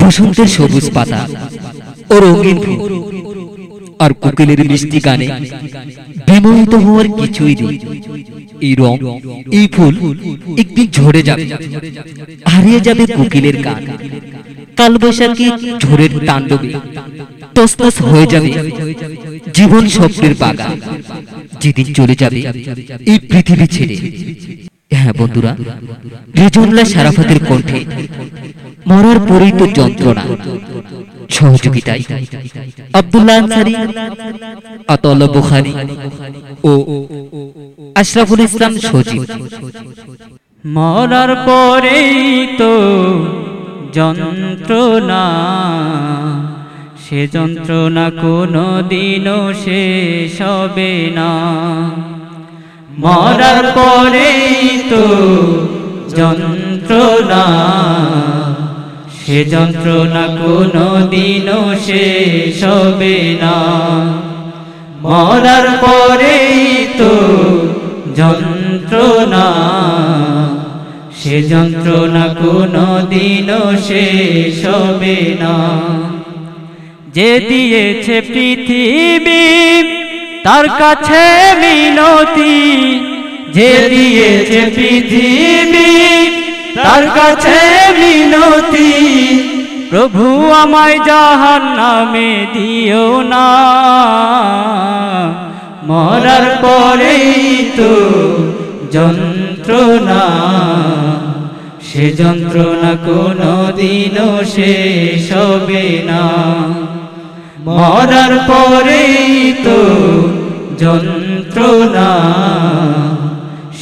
বসন্তের সবুজ পাতা ও রঙিন আর কোকিলের মিষ্টি গানে বিমোহিত হওয়ার কিছুই নেই। এই রং, এই ফুল একদিন ঝরে যাবে, হারিয়ে যাবে কোকিলের গান কালবৈশাখী ঝড়ের তাণ্ডবে তসতস হয়ে যাবে জীবন স্বপ্নের বাগান। যেদিন চলে যাবে এই পৃথিবী ছেড়ে। হ্যাঁ বন্ধুরা রেজুল্লাহ সারাফাতের কণ্ঠে মরার পরেই তো যন্ত্রণা। সহযোগিতায়। আব্দুল্লাহ আনসারি, আতাউল্লাহ বুখারী ও আশরাফুল ইসলাম সজীব। মরার পরেই তো যন্ত্রণা, সে যন্ত্রণা কোনো দিনও শেষ হবে না। মরার পরেই তো যন্ত্রণা সে যন্ত্রণা কোনো দিনও শেষ হবে না। মরার পরেই তো যন্ত্রণা। সে যন্ত্রণা কোনো দিনও শেষ হবে না। যে দিয়েছে পৃথিবী, তার কাছে মিনতি। যে দিয়েছে পৃথিবী তার কাছে মিনতি। প্রভু আমায় জাহান নামে দিও না। মরার পরেই তো যন্ত্রণা। সে যন্ত্রণা কোনো দিনও শেষ হবে না। মরার পরেই তো যন্ত্রণা।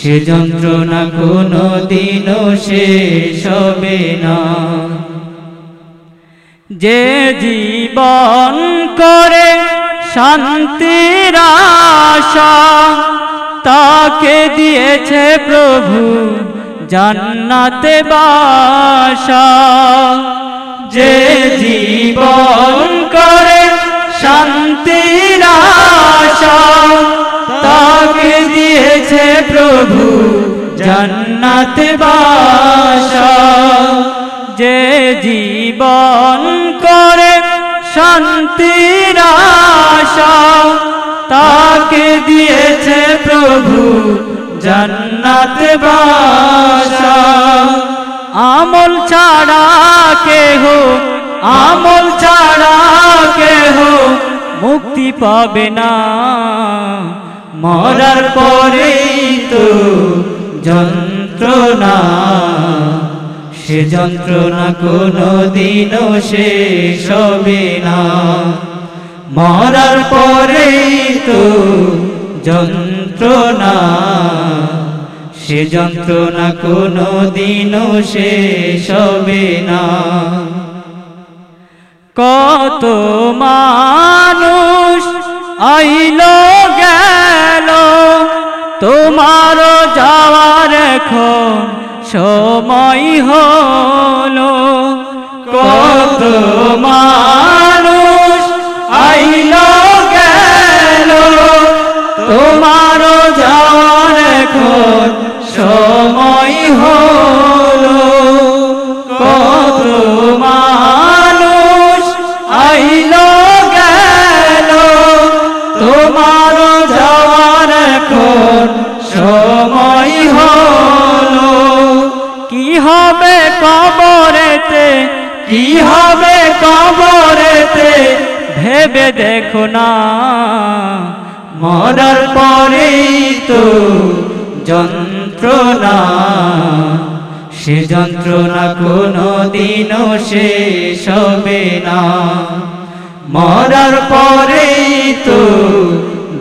সে যন্ত্রণা কোনো দিনও শেষ হবে না। যে জীবন করে শান্তির আশা, তাকে দিয়েছে প্রভু জান্নাতে বাসা। যে জীবন প্রভু জান্নাতে বাসা। যে জীবন করে শান্তির আশা, তাকে দিয়েছে প্রভু জান্নাত বাসা। আমল ছাড়া কেহ, আমল ছাড়া কেহ মুক্তি পাবে না। মরার পরেই তো যন্ত্রণা, সে যন্ত্রণা কোনো দিনও শেষ হবে না। মরার পরেই তো যন্ত্রণা, সে যন্ত্রণা কোনো দিনও শেষ হবে না। কত মানুষ সময় হলো কত মানুষ আইল গেল। তোমার যাওয়ার এখন সময় হলো হবে কবরেতে? কি হবে কবরেতে? ভেবে দেখো না। মরার পরেই তো যন্ত্রণা। সে যন্ত্রণা কোনো দিনও শেষ হবে না। মরার পরেই তো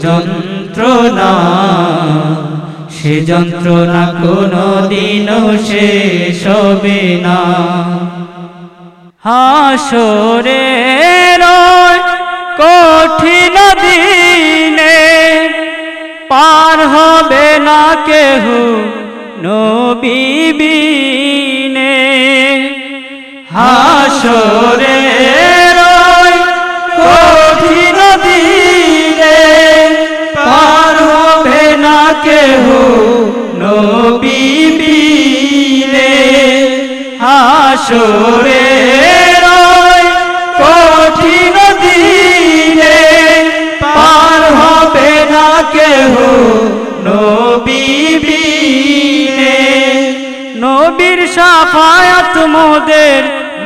যন্ত্রণা। সে যন্ত্রণা কোনো দিনও শেষ হবে না। হাসরে কঠিন দিনে পার হবে না কেহ নবীবিনে হাসরে হাসরে কঠিন দিলে পার হবে না কেহ নবীবিনে নবীর সাফায়াত মোদের,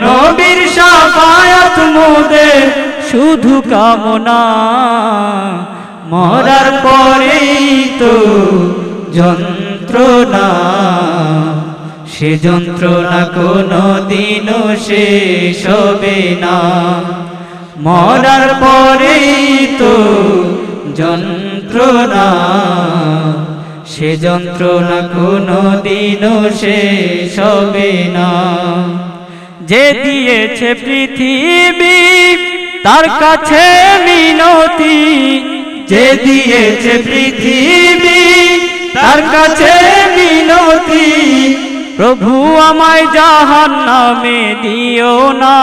নবীর সাফায়াত মোদের শুধু কামনা। মরার পরেই তো যন্ত্রণা। সে যন্ত্রণা কোনো দিনও শেষ হবে না। মরার পরেই তো যন্ত্রণা, সে যন্ত্রণা কোনো দিনও শেষ হবে না। যে দিয়েছে পৃথিবী, তার কাছে মিনতি। যে দিয়েছে পৃথিবী, তার কাছে মিনতি। প্রভু আমায় জাহান নামে দিও না।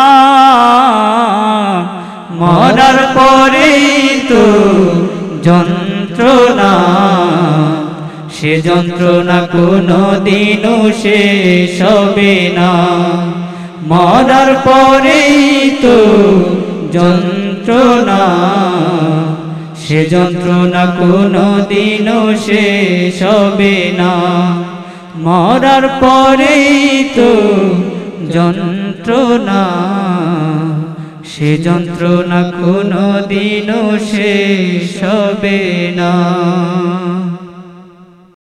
মরার পরেই তো যন্ত্রণা, সে যন্ত্রণা কোনো দিনও শেষ হবে না। মরার পরেই তো যন্ত্রণা, সে যন্ত্রণা কোনো দিনও শেষ হবে না। মরার পরেই তো যন্ত্রণা। সে যন্ত্রণা কোনো দিনও শেষ হবে না।